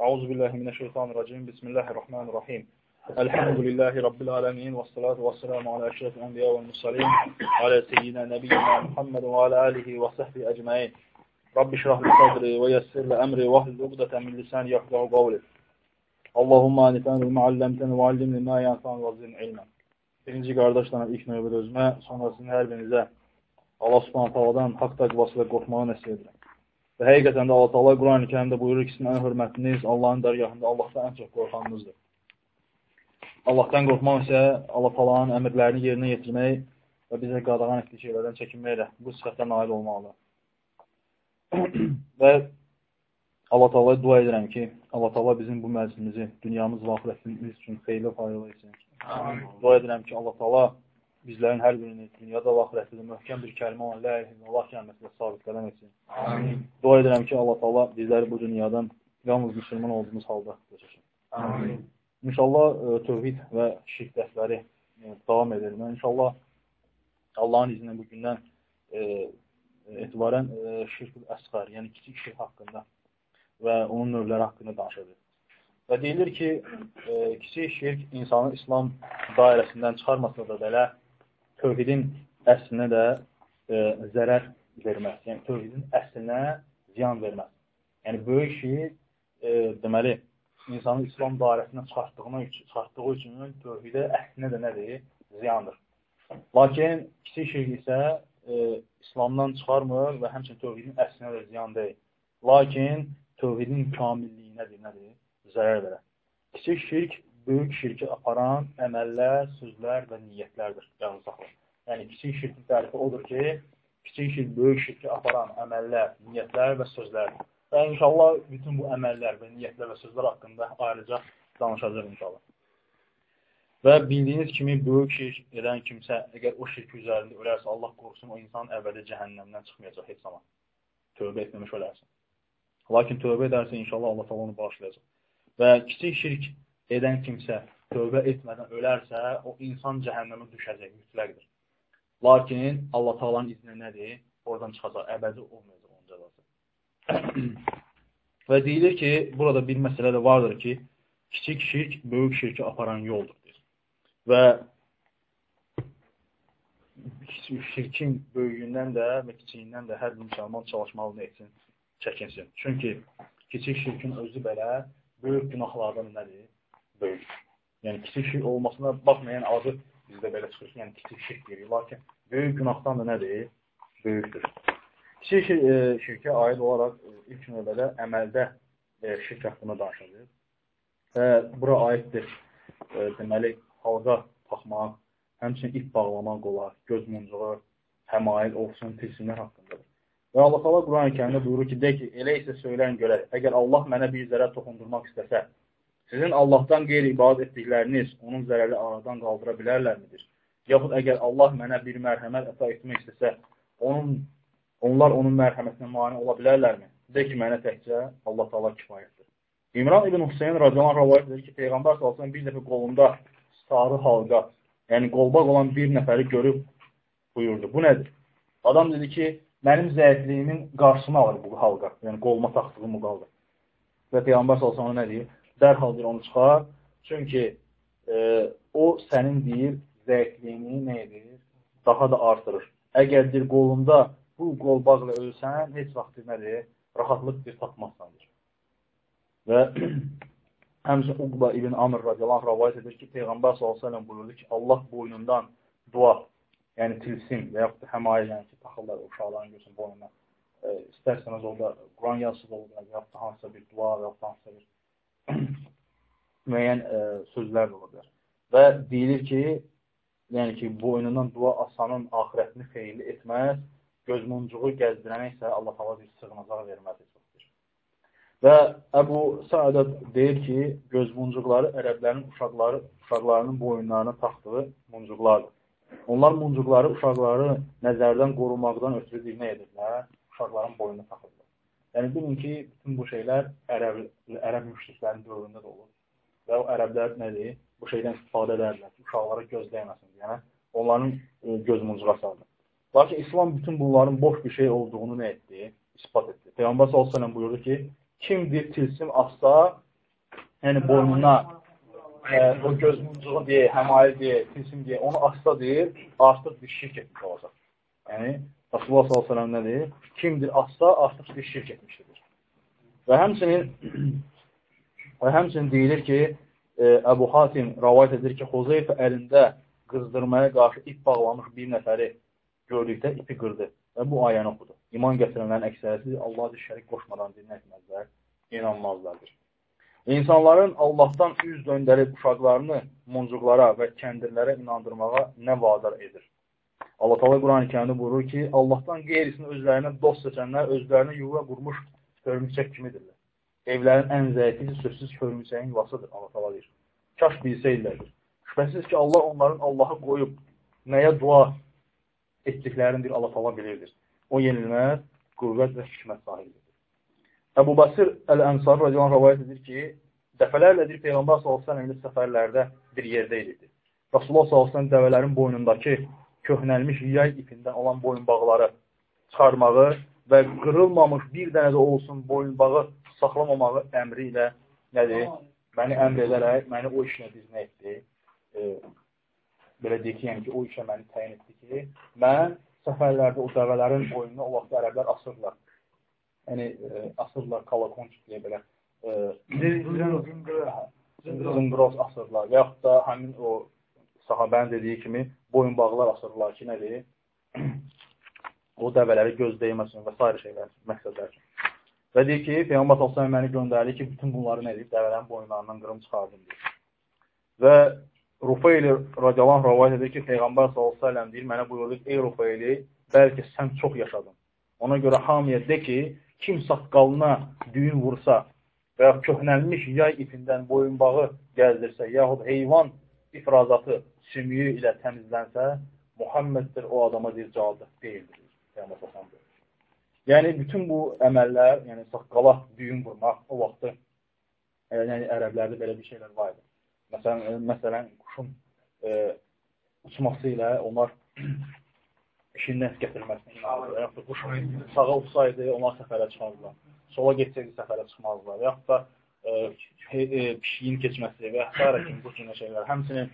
Euzu billahi mineşşeytanirracim. Bismillahirrahmanirrahim. Elhamdülillahi rabbil alamin ve salatu vesselamu ala eşrefil enbiya ve'l mursalin ala seyyidina nebiyyina Muhammed ve ala alihi ve sahbihi ecmaîn. Rabbi şrah li sadri ve yessir li emri ve hlul ukdeten min lisani yefkahu qawli. Allahumma anifani bima allamtani ve allimni ma yanfa'uni ve zidni ilmen. Birinci qardaşlarına ilk növbədə özümə, sonrasında hər birinizə Allah Subhanahu taalanın haqq təqvası və qorxmağı nəsib edirəm. Və həqiqətən də Allah Taala Quran-ı Kərimdə buyurur ki, sizin ən hörmətliniz Allahın dərgahında Allahdan ən çox qorxanınızdır. Allahdan qorxmaq isə Allah Taala'nın əmrlərini yerinə yetirmək və bizə qadağan etdiyi şeylərdən çəkinməklə bu sifətə nail olmalıdır. və Allah Taala'ya dua edirəm ki, Allah Taala bizim bu məclisimizi dünyamız və axirətimiz üçün xeyirli faydalı etsin. Amin. Dua edirəm ki, Allah Taala bizlərin hər birini dünyada və axirətdə möhkəm bir kəlmə olan la ilahe illallah kəlməsində sabit qədəm etsin. Amin. Dua edirəm ki, Allah Taala bizləri bu dünyadan yalnız müsəlman olduğumuz halda götürsün. Amin. İnşallah e, tövhid və şirk dərsləri e, davam edir. Mən inşallah Allahın izni bu gündən e, etibarən şirkül əsqar, yəni kiçik şirk haqqında və onun növləri haqqında danışacağıq. Və deyilir ki, e, kiçik şirk insanı İslam dairəsindən çıxarmasa da belə tövhidin əslinə də e, zərər verməz. Yəni, tövhidin əslinə ziyan verməz. Yəni, böyük şirk e, deməli, insanı İslam dairəsindən çıxartdığı üçün tövhidə əslinə də nədir? Ziyandır. Lakin kiçik şirk isə e, İslamdan çıxarmır və həmçinin tövhidin əslinə də ziyan deyil. Lakin tövhidin kamilliyinədir, nədir? zərər verər. Kiçik şirk böyük şirki aparan əməllər, sözlər və niyyətlərdir. Yalnız saxlayın. Yəni, kiçik şirkin tərifi odur ki, kiçik şirk böyük şirki aparan əməllər, niyyətlər və sözlərdir. Və inşallah bütün bu əməllər və niyyətlər və sözlər haqqında ayrıca danışacaq inşallah. Və bildiyiniz kimi böyük şirk edən kimsə, əgər o şirk üzərində ölərsə, Allah qorusun, o insan əvvəli cəhənnəmdən çıxmayacaq heç zaman. Tövbə etməmiş ölərsin. Lakin tövbə edərsə, inşallah Allah onu bağışlayacaq və kiçik şirk edən kimsə tövbə etmədən ölərsə, o insan cəhənnəmə düşəcək, mütləqdir. Lakin Allah Taala'nın izni nədir? Oradan çıxacaq, əbədi olmayacaq onun cəzası. və deyilir ki, burada bir məsələ də vardır ki, kiçik şirk böyük şirki aparan yoldur. Deyir. Və şirkin böyüyündən də və kiçiyindən də hər bir müsəlman çalışmalı etsin, çəkinsin. Çünki kiçik şirkin özü belə böyük günahlardan nədir? Böyük. Yəni, kiçik şirk olmasına baxmayan adı bizdə belə çıxır ki, yəni kiçik şirk deyirik. Lakin böyük günahdan da nədir? Böyükdür. Kiçik şir e, şirkə aid olaraq e, ilk növbədə əməldə e, şirk haqqında danışacaq. Və bura aiddir e, deməli, halqa taxmaq, həmçinin ip bağlamaq olar, göz muncuğu, həmail olsun, tilsimlər haqqındadır. Və Allah Allah Quran-ı kərimdə buyurur ki, de ki, elə isə söyləyin görək, əgər Allah mənə bir zərər toxundurmaq istəsə, sizin Allahdan qeyri-ibad etdikləriniz onun zərəri aradan qaldıra bilərlərmidir? Yaxud əgər Allah mənə bir mərhəmət əta etmək istəsə, onun, onlar onun mərhəmətinə mani ola bilərlərmi? De ki, mənə təkcə Allah Taala kifayətdir. İmran ibn Hüseyin radiyallahu rəvayət edir ki, Peyğəmbər sallallahu bir dəfə qolunda sarı halqa, yəni qolbaq olan bir nəfəri görüb buyurdu. Bu nədir? Adam dedi ki, mənim zəifliyimin qarşısını alır bu halqa, yəni qoluma taxdığım bu qaldı. Və Peyğəmbər sallallahu ona nə deyir? Dərhal onu çıxar. Çünki e, o sənin deyir zəifliyini nə edir? Daha da artırır. Əgər deyir qolunda bu qolbaqla ölsən, heç vaxt nədir? Rahatlıq bir tapmazsandır. Və həmçə Uqba ibn Amr radiyallahu rəvayət edir ki, Peyğəmbər əleyhi buyurdu ki, Allah boynundan dua yəni tilsim və yaxud da həmayə, yəni ki, taxırlar uşaqların görsün boynuna. E, istərsəniz orada Quran yazısı da olur, və yaxud da hansısa bir dua və yaxud da hansısa bir müəyyən e, sözlər ola bilər. Və deyilir ki, yəni ki, boynundan dua asanın axirətini xeyirli etməz, göz muncuğu gəzdirənə isə Allah Allah bir sığınacaq verməz. Və Əbu Səadət deyir ki, göz muncuqları ərəblərin uşaqları, uşaqlarının boyunlarına taxdığı muncuqlardır. Onlar muncuqları uşaqları nəzərdən qorumaqdan ötürü bir nə edirlər? Uşaqların boynuna taxırlar. Yəni, bilin ki, bütün bu şeylər ərəb, ərəb müşriklərin dövründə də olur. Və o ərəblər nədir? Bu şeydən istifadə edərlər ki, uşaqlara göz dəyməsin. Yəni, onların e, göz muncuğa saldı. Lakin İslam bütün bunların boş bir şey olduğunu nə etdi? İspat etdi. Peyğəmbər s.ə.v buyurdu ki, kim bir tilsim atsa, yəni boynuna e, o göz muncuğu deyə, həmayə deyə, tilsim deyə, onu asla deyir, artıq bir şirk etmiş olacaq. Yəni, Rasulullah s.ə.v nə deyir? Kimdir asla, artıq bir şirk etmişdir. Və həmçinin və həmçinin deyilir ki, e, Əbu Hatim rəvayət edir ki, Xuzeyfə əlində qızdırmaya qarşı ip bağlamış bir nəfəri gördükdə ipi qırdı və bu ayəni oxudu. İman gətirənlərin əksəriyyəti Allah şərik qoşmadan dinə etməzlər, inanmazlardır. İnsanların Allahdan üz döndərib uşaqlarını muncuqlara və kəndirlərə inandırmağa nə vadar edir? Allah Teala Quran-ı Kərimdə buyurur ki, Allahdan qeyrisini özlərinə dost seçənlər özlərinə yuva qurmuş hörmüçək kimidirlər. Evlərin ən zəifi sözsüz hörmüçəyin yuvasıdır, Allah Teala deyir. Kaş bilsəydilər. Şübhəsiz ki, Allah onların Allahı qoyub nəyə dua etdiklərini bir Allah Teala bilirdir. O yenilməz, qüvvət və hikmət sahibidir. Əbu Basir Əl-Ənsar radiyalan rəvayət edir ki, dəfələrlədir Peyğəmbər s.ə.v səfərlərdə bir yerdə idi. Rasulullah s.ə.v dəvələrin boynundakı köhnəlmiş yay ipindən olan boyunbağları çıxarmağı və qırılmamış bir dənə də olsun boyunbağı saxlamamağı əmri ilə nədir? Məni əmr edərək, məni o işlə dizinə etdi. E, belə deyək ki, yəni ki, o işə məni təyin etdi ki, mən səfərlərdə o dəvələrin boynunu o vaxt ərəblər asırlar yəni e, asırlar kalakonç deyə belə e, zınqros asırlar və yaxud da həmin o sahabənin dediyi kimi boyunbağlar asırlar ki, nədir? o dəvələri göz deyməsin və s. şeylər, məqsədlər üçün. Və deyir ki, Peyğəmbər sallallahu məni göndərdi ki, bütün bunları nə edib? Dəvələrin boyunlarından qırım çıxardım deyir. Və Rufeyli radiyallahu rəvayət edir ki, Peyğəmbər əleyhi deyir, mənə buyurdu ki, ey Rufeyli, bəlkə sən çox yaşadın. Ona görə hamıya de ki, kim saqqalına düyün vursa və ya köhnəlmiş yay ipindən boyunbağı gəzdirsə, yaxud heyvan ifrazatı sümüyü ilə təmizlənsə, Muhammeddir o adama deyir, cavabdır, deyildir. Peyğəmbər Yəni, bütün bu əməllər, yəni saqqala düyün vurmaq, o vaxtı e, yəni, ərəblərdə belə bir şeylər var idi. Məsələn, e, məsələn quşun e, uçması ilə onlar işin nəs gətirməsinə inanırlar. Yaxud da quş sağa uçsaydı, onlar səfərə çıxardılar. Sola getsəydi, səfərə çıxmazdılar. Yaxud da e, e, pişiyin keçməsi və s. kimi bu kimi şeylər. Həmçinin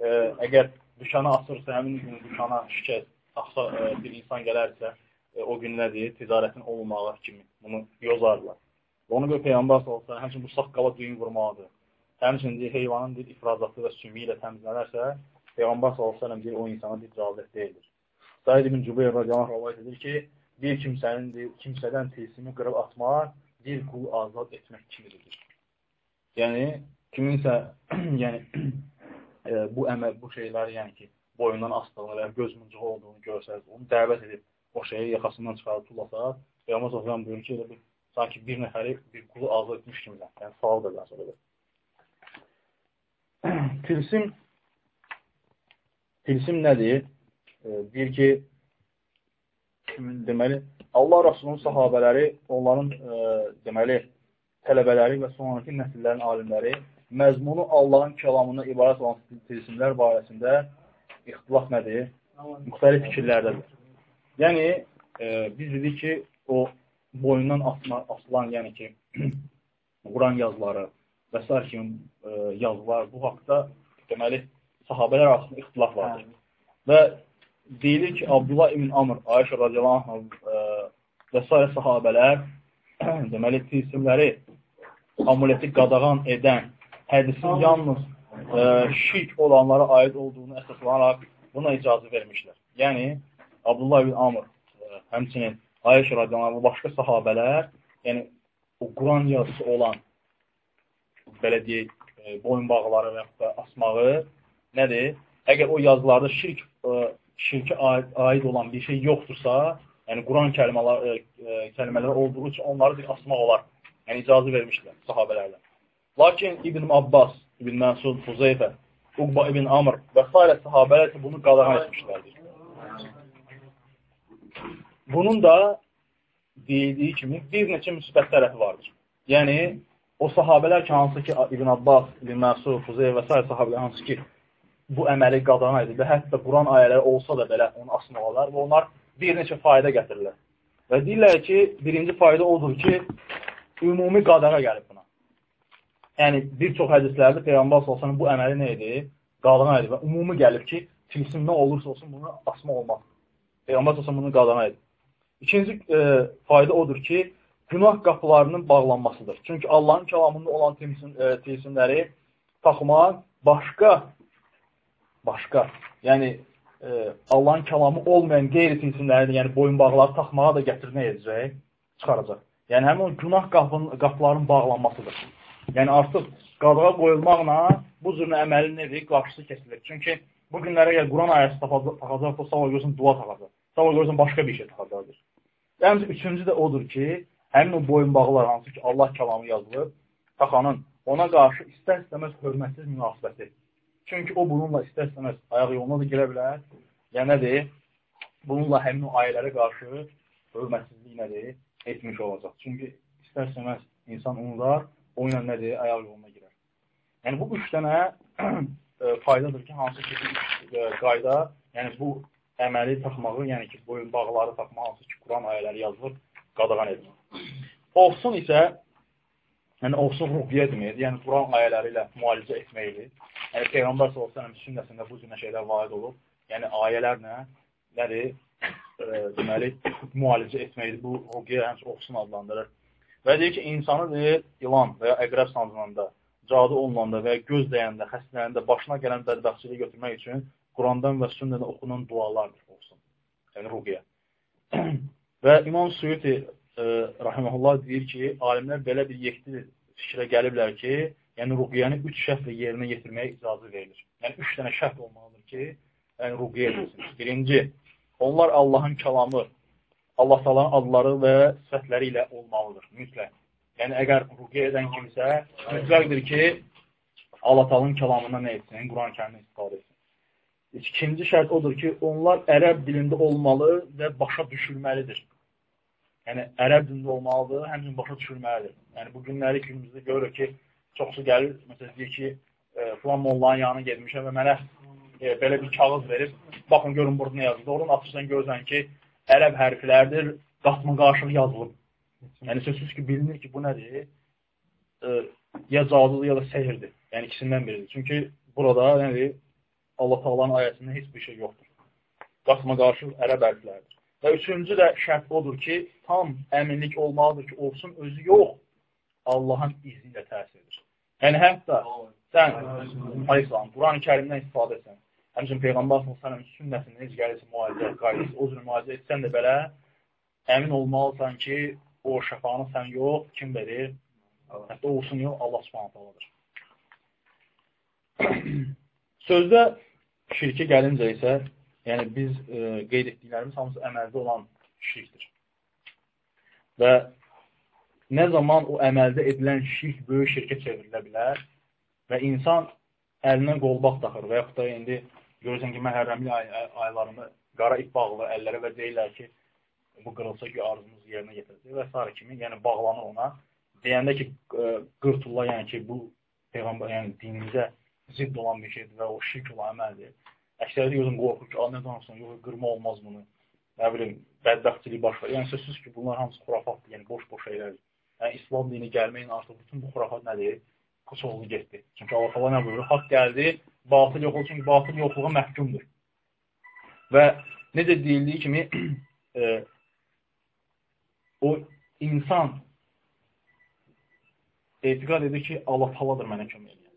e, əgər dükana asırsa, həmin gün dükana şikəst, axsa e, bir insan gələrsə, e, o gün nədir? Ticarətin olmağı kimi bunu yozarlar. Ona görə Peyğəmbər sallallahu həmçinin bu saqqala düyün vurmaqdır. Həmçinin deyir, heyvanın deyir, ifrazatı və sümü ilə təmizlənərsə, Peyğəmbər sallallahu deyir, o insana bir cazət deyildir. Said ibn Cübeyr radiyallahu rəvayət edir ki, bir kimsənin kimsədən tilsimi qırıb atmaq bir qulu azad etmək kimidir. Yəni, kiminsə yəni, bu əməl, bu şeylər, yəni ki, boyundan asdığını və göz muncuğu olduğunu görsəz, onu dəvət edib o şeyi yaxasından çıxarıb tullasa, Peyğəmbər sallallahu buyurur ki, elə bir sanki bir nəfəri bir qulu azad etmiş kimi, yəni savab da sonra. Tilsim tilsim nədir? deyir ki, deməli, Allah Rasulunun sahabələri, onların e, deməli, tələbələri və sonraki nəsillərin alimləri məzmunu Allahın kəlamına ibarət olan tilsimlər barəsində ixtilaf nədir? Müxtəlif fikirlərdədir. Yəni, e, biz dedik ki, o boyundan asma, asılan, yəni ki, Quran yazıları və s. kimi e, yazılar bu haqda deməli, sahabələr arasında ixtilaf vardır. Və deyilir ki, Abdullah ibn Amr, Ayşə radiyallahu anh e, və s. sahabələr deməli, tilsimləri amuleti qadağan edən hədisin yalnız ə, e, şirk olanlara aid olduğunu əsaslanaraq buna icazə vermişlər. Yəni, Abdullah ibn Amr, ə, e, həmçinin Ayşə radiyallahu və başqa sahabələr, yəni o Quran yazısı olan belə deyək, boyunbağları və yaxud da asmağı nədir? Əgər o yazılarda şirk ə, şirkə aid, aid olan bir şey yoxdursa, yəni Quran kəlmələr, e, e, kəlmələri olduğu üçün onları bir asmaq olar. Yəni icazə vermişlər sahabələrlə. Lakin İbn Abbas, İbn Məsud, Huzeyfə, Uqba ibn Amr və s. sahabələr isə bunu qadağan etmişlərdir. Bunun da deyildiyi kimi bir neçə müsbət tərəfi vardır. Yəni, o sahabələr ki, hansı ki, İbn Abbas, İbn Məsud, Huzeyfə və s. sahabələr hansı ki, bu əməli qadağan edir və hətta Quran ayələri olsa da belə onu asmaq olar və onlar bir neçə fayda gətirirlər. Və deyirlər ki, birinci fayda odur ki, ümumi qadağa gəlib. Yəni bir çox hədislərdə Peyğəmbər sallallahu bu əməli nə idi? Qadağan və ümumi gəlib ki, tilsim nə olursa olsun bunu asma olmaz. Peyğəmbər sallallahu bunu qadağan idi. İkinci e, fayda odur ki, günah qapılarının bağlanmasıdır. Çünki Allahın kəlamında olan tilsim, e, tilsimləri taxmaq başqa başqa, yəni e, Allahın kəlamı olmayan qeyri-tilsimləri, yəni boyunbağları taxmağa da gətirmək edəcək, çıxaracaq. Yəni həmin o günah qapının, qapıların bağlanmasıdır. Yəni artıq qadığa qoyulmaqla bu cür əməlin nedir? Qarşısı kəsilir. Çünki bu günlərə gəl Quran ayəsi taxacaq, sabah görürsən dua taxacaq. Sabah görürsən başqa bir şey taxacaqdır. Yəni üçüncü də odur ki, həmin o boyunbağlar hansı ki Allah kəlamı yazılıb, taxanın ona qarşı istər-istəməz hörmətsiz münasibəti Çünki o bununla istər-istəməz ayaq yoluna da girə bilər. Yəni nədir? Bununla həmin o ayələrə qarşı hörmətsizlik nədir? Etmiş olacaq. Çünki istər-istəməz insan unular, o ilə nədir? Ayaq yoluna girər. Yəni bu üç dənə e, faydadır ki, hansı ki e, qayda, yəni bu əməli taxmağı, yəni ki, boyun bağları taxmağı, hansı ki, Quran ayələri yazılır, qadağan edilir. Olsun isə yəni olsun ruhiyyə deməkdir, yəni Quran ayələri ilə müalicə etməkdir. Yəni Peyğəmbər s.ə.v sünnəsində bu cür şeylər varid olub. Yəni ayələrlə nədir? E, deməli, müalicə etməkdir. Bu ruhiyyə həmçə oxusun adlandırır. Və deyir ki, insanı deyir, ilan və ya əqrəb sancılanda, cadu olunanda və ya göz dəyəndə, xəstələnəndə başına gələn bədbəxtçiliyi götürmək üçün Qurandan və sünnədən oxunan dualardır olsun. Yəni ruhiyyə. və İmam Suyuti e, rahiməhullah deyir ki, alimlər belə bir yekdi fikrə gəliblər ki, yəni ruqiyyəni üç şərtlə yerinə yetirməyə icazə verilir. Yəni üç dənə şərt olmalıdır ki, yəni ruqiyyə edilsin. Birinci, onlar Allahın kəlamı, Allah talanın adları və sifətləri ilə olmalıdır, mütləq. Yəni, əgər ruqiyyə edən kimsə, mütləqdir ki, Allah talanın kəlamından nə etsin, Quran-ı kərimdən istifadə etsin. İkinci şərt odur ki, onlar ərəb dilində olmalı və başa düşülməlidir. Yəni, ərəb dilində olmalıdır, həmçin başa düşülməlidir. Yəni, bu günləri günümüzdə görürük ki, çoxsu gəlir, məsələn, deyir ki, e, filan mollanın yanına gedmişəm və mənə e, belə bir kağız verib, baxın, görün burada nə yazılır. Oradan atırsan, görürsən ki, ərəb hərflərdir, qatma qarşılıq yazılıb. Yəni, sözsüz ki, bilinir ki, bu nədir? E, ya cadudur, ya da sehirdir. Yəni, ikisindən biridir. Çünki burada, yəni, Allah Taala'nın ayəsində heç bir şey yoxdur. Qatma qarşılıq ərəb hərflərdir. Və üçüncü də şərt odur ki, tam əminlik olmalıdır ki, olsun özü yox, Allahın izni ilə təsir edir. Yəni, hətta sən, aleyhissalam, Quran-ı kərimdən istifadə etsən, həmçin Peyğəmbər s.ə.v sünnəsində necə gəlirsə müalicə, qaydası, o cür müalicə etsən də belə, əmin olmalısan ki, o şəfanı sən yox, kim verir? Hətta olsun yox, Allah subhanət aladır. Sözdə şirkə gəlincə isə Yəni biz e, qeyd etdiklərimiz hamısı əməldə olan şirkdir. Və nə zaman o əməldə edilən şirk böyük şirkə çevrilə bilər və insan əlinə qolbaq taxır və yaxud da indi görürsən ki, məhərrəmli ay aylarını qara ip bağlı əllərə və deyirlər ki, bu qırılsa ki, arzumuz yerinə yetirəcək və s. kimi, yəni bağlanır ona. Deyəndə ki, qırtulla, yəni ki, bu Peyğəmbər, yəni dinimizə zidd olan bir şeydir və o şirk olan əməldir. Əksəriyyət gözün qorxur ki, nə danışsan, yox, qırma olmaz bunu. Nə bilim, bədbəxtçilik baş verir. Yəni, sözsüz ki, bunlar hamısı xurafatdır, yəni boş-boş şeylərdir. Yəni, İslam dini gəlməyin artıq bütün bu xurafat nədir? Puç oldu getdi. Çünki Allah Allah nə buyurur? Haqq gəldi, batıl yox olur, çünki batıl yoxluğa məhkumdur. Və necə deyildiyi kimi, e, o insan etiqad edir ki, Allah taladır mənə kömək edir.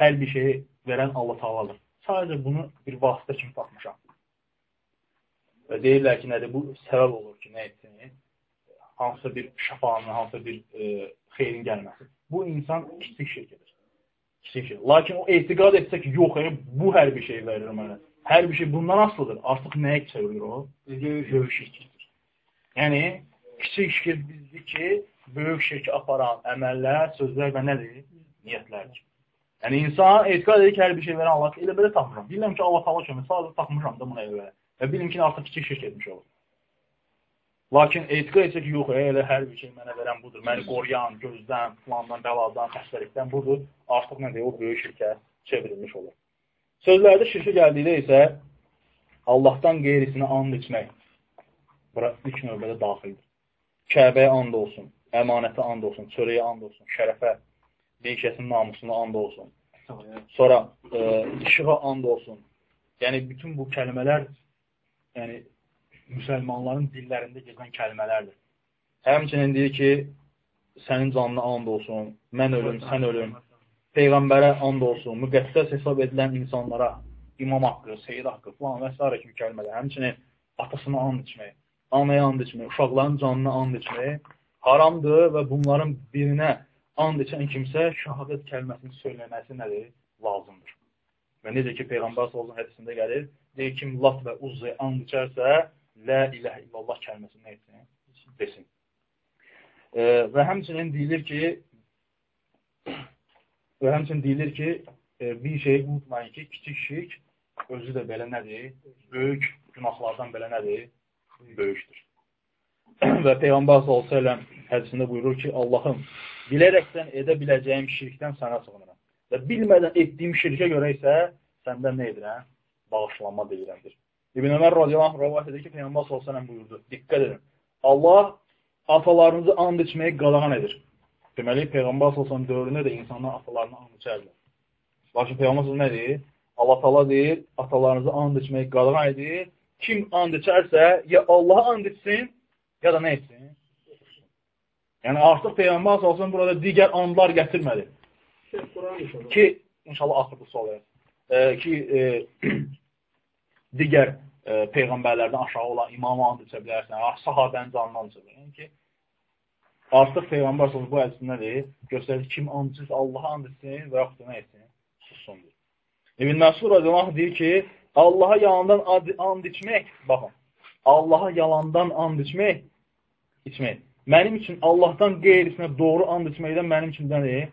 Hər bir şeyi verən Allah taladır. Sadəcə bunu bir vasitə kimi baxmışam. Və deyirlər ki, nədir? Bu səbəb olur ki, nə etsin? Hansısa bir şəfanın, hansısa bir e, xeyrin gəlməsi. Bu insan kiçik şirk edir. Kiçik şirk. Lakin o etiqad etsə ki, yox, yəni, bu hər bir şey verir mənə. Hər bir şey bundan asılıdır. Artıq nəyə çevirir o? Böyük şirkdir. Yəni, kiçik şirk bizdir ki, böyük şirki aparan əməllər, sözlər və nədir? Niyyətlərdir. Yəni, insan etiqad edir ki, hər bir şey verən Allah elə belə tapmışam. Bilirəm ki, Allah Allah kömək, sadəcə tapmışam da buna elə. Və bilim ki, artıq kiçik şirk etmiş olur. Lakin etiqad etsə ki, yox, elə hər bir şey mənə verən budur. Məni qoruyan, gözdən, plandan, bəladan, xəstəlikdən budur. Artıq nədir? O böyük şirkə çevrilmiş olur. Sözlərdə şirkə gəldikdə isə Allahdan qeyrisinə and içmək. Bura ilk növbədə daxildir. Kəbəyə and olsun, əmanətə and olsun, çörəyə and olsun, şərəfə, bir kəsin namusuna and olsun. Sonra e, işığa and olsun. Yəni, bütün bu kəlmələr yəni, müsəlmanların dillərində gezən kəlmələrdir. Həmçinin deyir ki, sənin canına and olsun, mən ölüm, sən ölüm, Peyğəmbərə and olsun, müqəddəs hesab edilən insanlara, imam haqqı, seyid haqqı falan və s. kimi kəlmələr. Həmçinin atasına and içmək, anaya and içmək, uşaqların canına and içmək haramdır və bunların birinə and içən kimsə şəhadət kəlməsini söyləməsi nədir? Lazımdır. Və necə ki, Peyğəmbər sallallahu hədisində gəlir, deyir kim lat və uzzi and içərsə, lə iləhə illallah kəlməsini nə etsin? Desin. E, və həmçinin deyilir ki, və həmçinin deyilir ki, e, bir şeyi unutmayın ki, kiçik şirk özü də belə nədir? Böyük günahlardan belə nədir? Böyükdür. və Peyğəmbər s.ə.v hədisində buyurur ki, Allahım, bilərəkdən edə biləcəyim şirkdən sənə sığınıram. Və bilmədən etdiyim şirkə görə isə səndən nə edirəm? Bağışlanma deyirəmdir. İbn Ömər radiyallahu rəvayət edir ki, Peyğəmbər s.ə.v buyurdu. Diqqət edin. Allah atalarınızı and içməyi qadağan edir. Deməli, Peyğəmbər s.ə.v dövründə də insanlar atalarını and içərlər. Lakin Peyğəmbər nə deyir? Allah tala deyir, atalarınızı and içməyi qadağan edir. Kim and içərsə, ya Allaha and içsin, ya da nə etsin? Yəni, artıq Peyğəmbər salsın burada digər andlar gətirmədi. Ki, inşallah axırda sual e, ki, e, digər e, Peyğəmbərlərdən aşağı olan imama and içə bilərsən, sahabənin canından içə bilərsən. Yəni ki, artıq Peyğəmbər salsın bu hədisində deyir, göstərir kim and içirsə Allaha and etsin və yaxud da nə etsin? Sussun deyir. İbn Məsud radiyallahu deyir ki, Allaha yalandan and içmək, baxın, Allaha yalandan and içmək, içmək. Mənim üçün Allahdan qeyrisinə doğru and içməkdən mənim üçün nədir?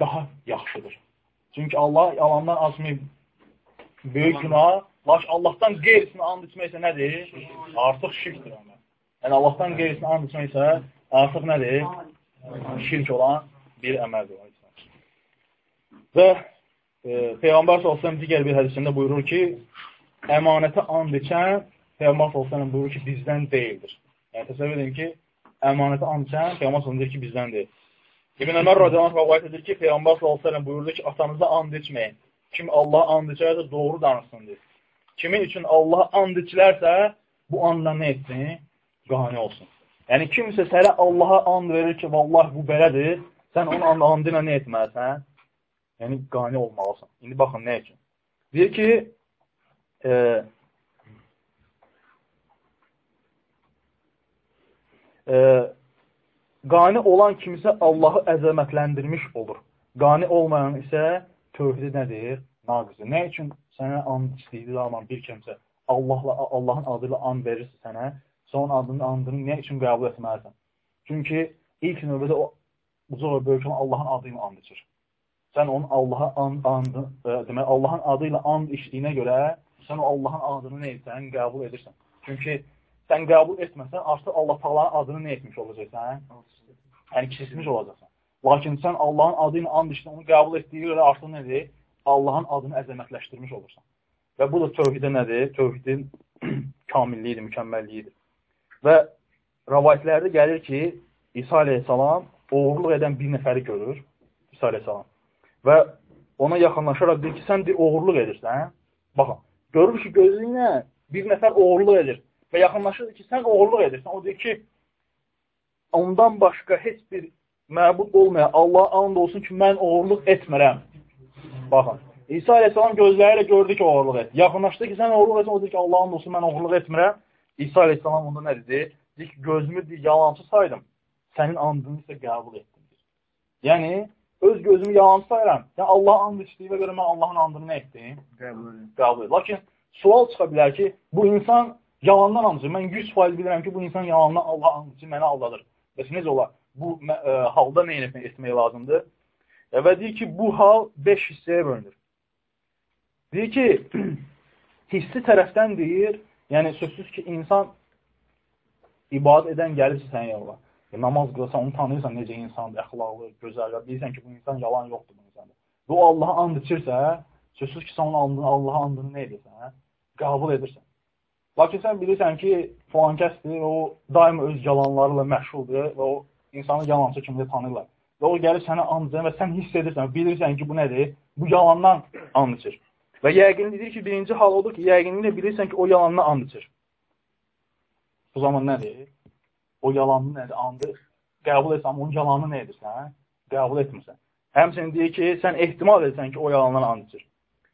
Daha yaxşıdır. Çünki Allah yalandan açmayıb böyük günah, lakin Allahdan qeyrisinə and içmək isə nədir? Artıq şirkdir. Yəni, Allahdan qeyrisinə and içmək isə artıq nədir? Şirk olan bir əməldir. Və e, Peyğəmbər s.ə.v digər bir hədisində buyurur ki, əmanətə and içən Peyğəmbər s.ə.v buyurur ki, bizdən deyildir. Yəni, təsəvvür edin ki, əmanəti ançən Peyğəmbər s.ə.v deyir ki, bizdəndir. İbn Ömər radiyallahu rəvayət edir ki, Peyğəmbər s.ə.v buyurdu ki, atanıza and içməyin. Kim Allah and içərsə, doğru danışsın deyir. Kimin üçün Allah and içilərsə, bu andla nə etsin? Qani olsun. Yəni, kimsə sənə Allaha and verir ki, vallahi bu belədir, sən onun andına nə etməlisən? Yəni, qani olmalısan. İndi baxın, nə üçün? Deyir ki, e, e, qani olan kimsə Allahı əzəmətləndirmiş olur. Qani olmayan isə tövhidi nədir? Naqızdır. Nə üçün sənə and istəyir zaman bir kimsə Allahla Allahın adı ilə and verirsə sənə, son adının andını nə üçün qəbul etməlisən? Çünki ilk növbədə o uca və böyük olan Allahın adı ilə and içir. Sən onun Allaha and, and e, demək Allahın adı ilə and içdiyinə görə sən o Allahın adını nə edirsən? Qəbul edirsən. Çünki sən qəbul etməsən, artıq Allah Taala'nın adını nə etmiş olacaqsan? Yəni kismiş olacaqsan. Lakin sən Allahın adı ilə and içdin, onu qəbul etdiyi görə artıq nədir? Allahın adını əzəmətləşdirmiş olursan. Və bu da tövhidə nədir? Tövhidin kamilliyidir, mükəmməlliyidir. Və rəvayətlərdə gəlir ki, İsa əleyhissalam oğurluq edən bir nəfəri görür, İsa əleyhissalam. Və ona yaxınlaşaraq deyir ki, sən deyir, oğurluq edirsən. Baxın, görür ki, gözü ilə bir nəfər oğurluq edir və yaxınlaşır ki, sən oğurluq edirsən. O deyir ki, ondan başqa heç bir məbud olmayan Allah and olsun ki, mən oğurluq etmirəm. Baxın, İsa aleyhissalam gözləri ilə gördü ki, oğurluq et. Yaxınlaşdı ki, sən oğurluq etsən, o deyir ki, Allah and olsun, mən oğurluq etmirəm. İsa aleyhissalam onda nə dedi? Deyir ki, gözümü yalancı saydım, sənin andını isə qəbul etdim. Yəni, öz gözümü yalancı sayıram. Yəni, Allah and içdiyinə görə mən Allahın andını nə etdim? Qəbul etdim. Qəbul etdim. Lakin sual çıxa bilər ki, bu insan yalandan anlayır. Mən 100% bilirəm ki, bu insan yalandan Allah anlayır, məni aldadır. Bəs necə olar? Bu ə, e, halda nə etmək, etmək lazımdır? E, və deyir ki, bu hal 5 hissəyə bölünür. Deyir ki, hissi tərəfdən deyir, yəni sözsüz ki, insan ibadət edən gəlirsə sən yola. E, namaz qılsan, onu tanıyırsan necə insandır, əxlaqlı, gözəl, bilirsən ki, bu insan yalan yoxdur bu insanda. Bu Allaha and içirsə, sözsüz ki, sən andını, Allaha andını nə edirsən? Qəbul edirsən. Lakin sən bilirsən ki, filan kəsdir, o daima öz yalanlarıyla məşğuldur və o insanı yalançı kimi də tanırlar. və o gəlib sənə anlayacaq və sən hiss edirsən, bilirsən ki, bu nədir? Bu yalandan anlayır. Və yəqinlidir ki, birinci hal odur ki, yəqinliklə bilirsən ki, o yalandan anlayır. Bu zaman nədir? O yalanını nədir? Andır. Qəbul etsən, onun yalanını nə edirsən? Qəbul etmirsən. Həmçinin deyir ki, sən ehtimal edirsən ki, o yalandan anlayır.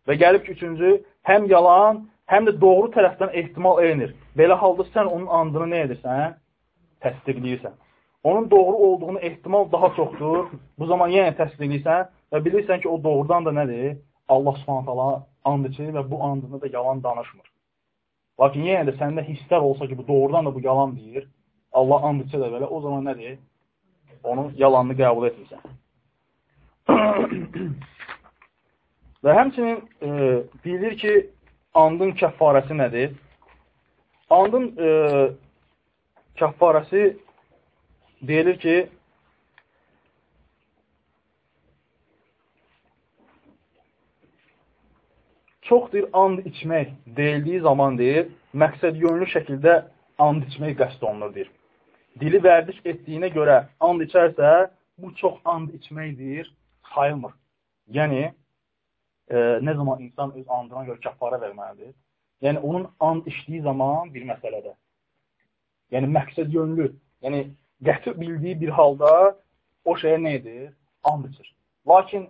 Və gəlib ki, üçüncü, həm yalan, həm də doğru tərəfdən ehtimal elinir. Belə halda sən onun andını nə edirsən? Təsdiqləyirsən. Onun doğru olduğunu ehtimal daha çoxdur. Bu zaman yenə təsdiqləyirsən və bilirsən ki, o doğrudan da nədir? Allah subhanət hala and içir və bu andında da yalan danışmır. Lakin yenə də səndə hisslər olsa ki, bu doğrudan da bu yalan deyir, Allah and içir də belə, o zaman nədir? Onun yalanını qəbul etmirsən. Və həmçinin e, deyilir ki, andın kəffarəsi nədir? Andın e, kəffarəsi deyilir ki, çox deyir, and içmək deyildiyi zaman deyir, məqsəd yönlü şəkildə and içmək qəsd olunur, deyir. Dili vərdiş etdiyinə görə and içərsə, bu çox and içməkdir, sayılmır. Yəni, e, nə zaman insan öz andına görə kəffara verməlidir? Yəni, onun and içdiyi zaman bir məsələdə. Yəni, məqsəd yönlü. Yəni, qəti bildiyi bir halda o şeyə nə edir? And içir. Lakin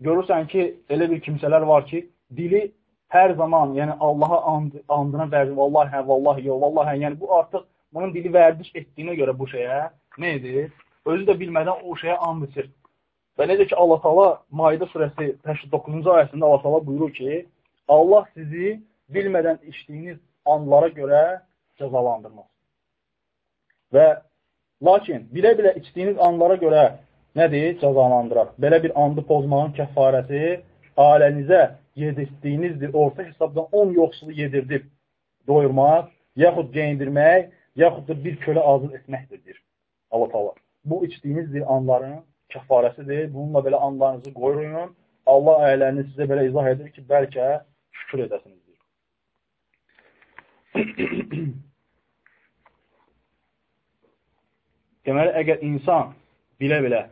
görürsən ki, elə bir kimsələr var ki, dili hər zaman, yəni Allaha and, andına verdir, vallahi hə, vallahi yox, vallahi hə. Yəni, bu artıq bunun dili vərdiş etdiyinə görə bu şeyə nə edir? Özü də bilmədən o şeyə and içir. Və necə ki, Allah Taala Maidə surəsi 89-cu ayəsində Allah Taala buyurur ki, Allah sizi bilmədən içdiyiniz anlara görə cəzalandırmaz. Və lakin bilə-bilə içdiyiniz anlara görə nədir? Cəzalandırar. Belə bir andı pozmağın kəffarəti ailənizə yedirdiyinizdir. Orta hesabdan 10 yoxsulu yedirdib doyurmaq, yaxud geyindirmək, yaxud da bir kölə azad etməkdir. Allah Taala. Bu içdiyiniz anların kəfarəsidir. Bununla belə anlarınızı qoyurun. Allah ayələrini sizə belə izah edir ki, bəlkə şükür edəsiniz. Deməli, əgər insan bilə-bilə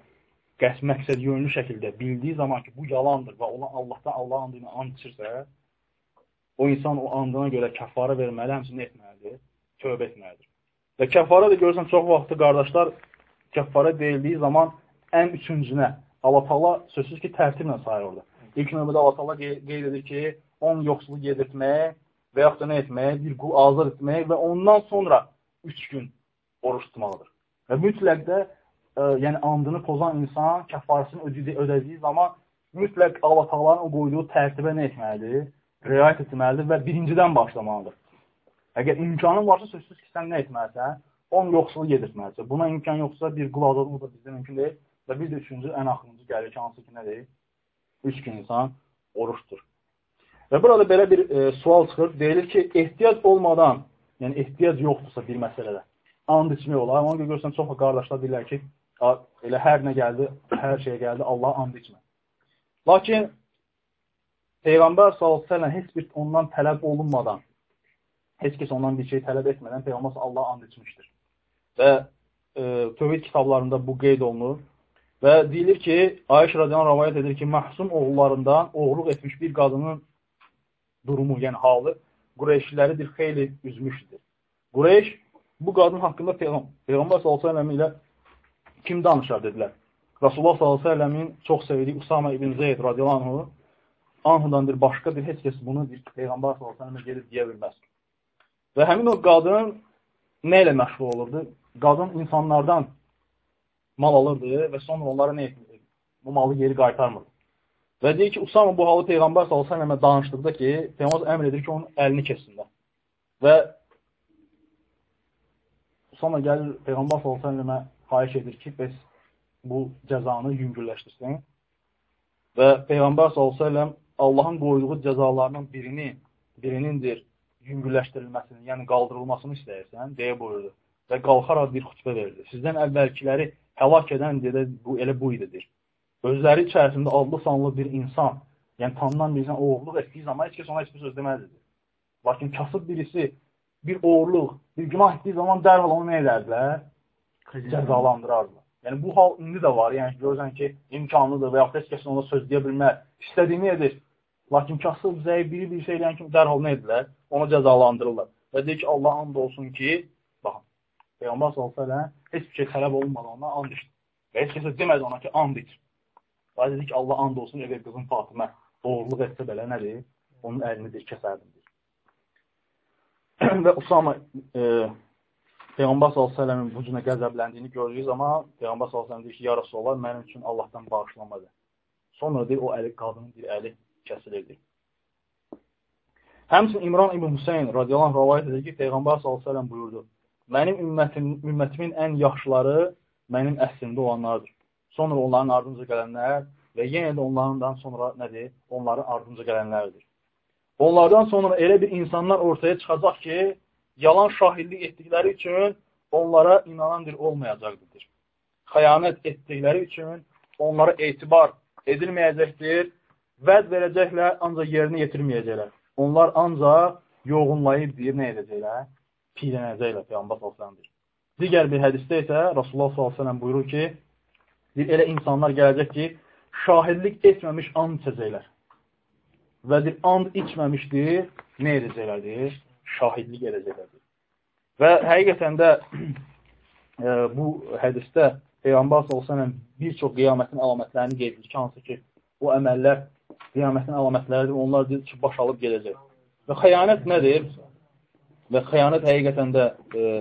qəsd məqsəd yönlü şəkildə bildiyi zaman ki, bu yalandır və ona Allahdan Allah andını and içirsə, o insan o andına görə kəfara verməli, həmçinin etməlidir, tövbə etməlidir. Və kəfara da görürsən, çox vaxtı qardaşlar kəfara deyildiyi zaman ən üçüncünə Allah Taala sözsüz ki, tərtiblə sayır orada. İlk növbədə Allah Taala qeyd edir ki, 10 yoxsulu yedirtmək və yaxud da nə etmək, bir qul azad etmək və ondan sonra 3 gün oruç tutmalıdır. Və mütləq də ə, yəni andını pozan insan kəfarəsini ödədiyi, ödədiyi zaman mütləq Allah Taala'nın o qoyduğu tərtibə nə etməlidir? Riayət etməlidir və birincidən başlamalıdır. Əgər imkanın varsa, sözsüz ki, sən nə etməlisən? 10 yoxsulu yedirtməlisən. Buna imkan yoxsa bir qul azadlığı da bizdə mümkün deyil. Və bir də üçüncü, ən axırıncı gəlir ki, hansı ki, nədir? Üç gün insan oruçdur. Və burada belə bir e, sual çıxır. Deyilir ki, ehtiyac olmadan, yəni ehtiyac yoxdursa bir məsələdə, and içmək olar. Ona görə görürsən, çox qardaşlar deyirlər ki, elə hər nə gəldi, hər şey gəldi, Allah and içmə. Lakin Peyğəmbər s.ə.v heç bir ondan tələb olunmadan, heç kəs ondan bir şey tələb etmədən Peyğəmbər Allah and içmişdir. Və e, tövhid kitablarında bu qeyd olunur. Və deyilir ki, Ayşə radiyan rəvayət edir ki, məhsum oğullarından oğluq etmiş bir qadının durumu, yəni halı Qureyşliləri bir xeyli üzmüşdür. Qureyş bu qadın haqqında Peyğəm Peyğəmbər s.ə.v ilə kim danışar, dedilər. Rasulullah s.ə.v-in çox sevdiyi Usama ibn Zeyd radiyallahu anhu anhudan bir başqa bir heç kəs bunu Peyğəmbər s.ə.və gelib deyə bilməz. Və həmin o qadın nə ilə məşğul olurdu? Qadın insanlardan mal alırdı və sonra onlara nə etmirdi? Bu malı geri qaytarmırdı. Və deyir ki, Usama bu halı Peyğəmbər s.ə.və danışdıqda ki, Peyğəmbər əmr edir ki, onun əlini kessinlər. Və Usama gəlir Peyğəmbər s.ə.və xahiş edir ki, bəs bu cəzanı yüngülləşdirsin. Və Peyğəmbər s.ə.v Allahın qoyduğu cəzalarının birini, birinindir yüngülləşdirilməsini, yəni qaldırılmasını istəyirsən, deyə buyurdu. Və qalxaraq bir xütbə verdi. Sizdən əvvəlkiləri həlak edən dedə bu elə bu ididir. Özləri içərisində adlı sanlı bir insan, yəni tanınan bir insan oğurluq etdiyi zaman heç kəs ona heç bir söz deməzdi. Lakin kasıb birisi bir oğurluq, bir günah etdiyi zaman dərhal onu nə edərdilər? Cəzalandırardılar. Yəni, bu hal indi də var. Yəni, görürsən ki, imkanlıdır və yaxud heç kəsin ona söz deyə bilmər. İstədiyini edir. Lakin kasıb, zəif biri bir şey eləyən kimi dərhal nə edirlər? Onu cəzalandırırlar. Və deyir ki, Allah and olsun ki, baxın, Peyğəmbər s.ə.v heç bir şey tələb olunmadan ona and içdi. Və heç kəsə demədi ona ki, and iç. Və dedi ki, Allah and olsun, əgər qızın Fatimə doğruluq etsə belə nədir? Onun əlini bir kəsərdim. və Usama e, Peyğəmbər s.ə.v-in bu cünə qəzəbləndiyini gördüyü zaman Peyğəmbər s.ə.v deyir ki, ya Rasulallah, mənim üçün Allahdan bağışlamadı. Sonra deyir, o əli, qadının bir əli kəsilirdi. Həmçin İmran İbn Hüseyin radiyallahu rəvayət edir ki, Peyğəmbər s.ə.v buyurdu, mənim ümmətim, ümmətimin ən yaxşıları mənim əslində olanlardır. Sonra onların ardınca gələnlər və yenə də onlardan sonra nədir? Onların ardınca gələnlərdir. Onlardan sonra elə bir insanlar ortaya çıxacaq ki, yalan şahidlik etdikləri üçün onlara inanan bir olmayacaqdır. Xəyanət etdikləri üçün onlara etibar edilməyəcəkdir. Vəd verəcəklər, ancaq yerini yetirməyəcəklər. Onlar ancaq yoğunlayıb deyir, nə edəcəklər? Piylənəcəklər, Peyğəmbər s.ə.v. Digər bir hədisdə isə Rasulullah s.ə.v buyurur ki, elə insanlar gələcək ki, şahidlik etməmiş and içəcəklər. Və deyir, and içməmişdir, nə edəcəklərdir? şahidlik edəcəklərdir. Və həqiqətən də e, bu hədisdə Peyğəmbər s.ə.v bir çox qiyamətin əlamətlərini qeyd edir ki, hansı ki, bu əməllər qiyamətin əlamətləridir, onlar deyir ki, baş alıb gedəcək. Və xəyanət nədir? Və xəyanət həqiqətən də e,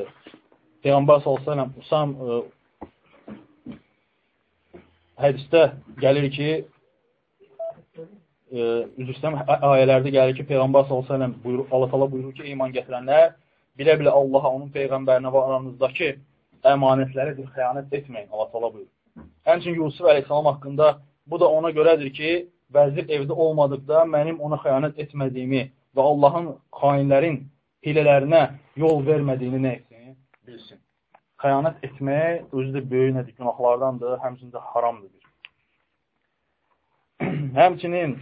Peyğəmbər s.ə.v Usam e, hədisdə gəlir ki, e, üzr istəyirəm, ayələrdə gəlir ki, Peyğəmbər s.ə.v buyurur, Allah tala buyurur ki, iman gətirənlər bilə-bilə Allaha, onun Peyğəmbərinə və aranızdakı əmanətləri bir xəyanət etməyin, Allah tala buyurur. Həmçin Yusuf əleyhissalam haqqında bu da ona görədir ki, vəzir evdə olmadıqda mənim ona xəyanət etmədiyimi və Allahın xainlərin hilələrinə yol vermədiyini nə etsin? Bilsin. Xəyanət etmək özü də böyük nədir? Günahlardandır, həmçində haramdır. həmçinin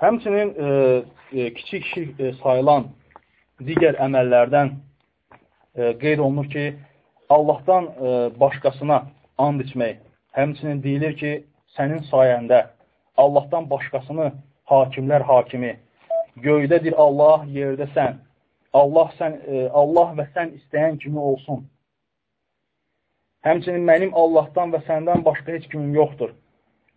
Həmçinin e, e, kiçik şirk e, sayılan digər əməllərdən e, qeyd olunur ki, Allahdan e, başqasına and içmək. Həmçinin deyilir ki, sənin sayəndə Allahdan başqasını hakimlər hakimi, Göydədir Allah, yerdə sən. Allah, sən, e, Allah və sən istəyən kimi olsun. Həmçinin mənim Allahdan və səndən başqa heç kimim yoxdur.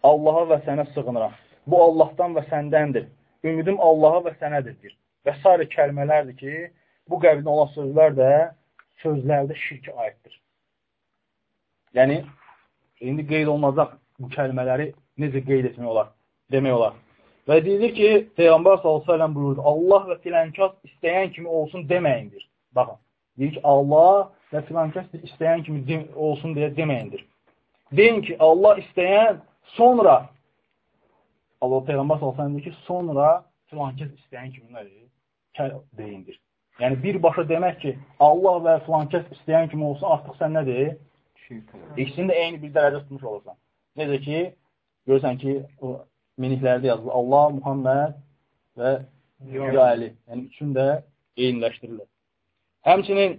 Allaha və sənə sığınıram. Bu Allahdan və səndəndir. Ümidim Allaha və sənədir. Və s. kəlmələrdir ki, bu qəbildə olan sözlər də sözlərdə şirkə aiddir. Yəni, indi qeyd olunacaq bu kəlmələri necə qeyd etmək olar, demək olar. Və deyilir ki, Peyğəmbər s.ə.v buyurdu, Allah və filankəs istəyən kimi olsun deməyindir. Baxın, deyir ki, Allah və filankəs istəyən kimi olsun deyə deməyindir. Deyin ki, Allah istəyən sonra Allah Peyğəmbər s.ə.v deyir ki, sonra filankəs istəyən kimi nədir? Deyindir. Yəni, birbaşa demək ki, Allah və filankəs istəyən kimi olsun, artıq sən nədir? İkisini də eyni bir dərəcə tutmuş olursan. Necə ki, görürsən ki, miniklərdə yazılır. Allah, Muhammed və Əli. Yəni, üçün də eyniləşdirilir. Həmçinin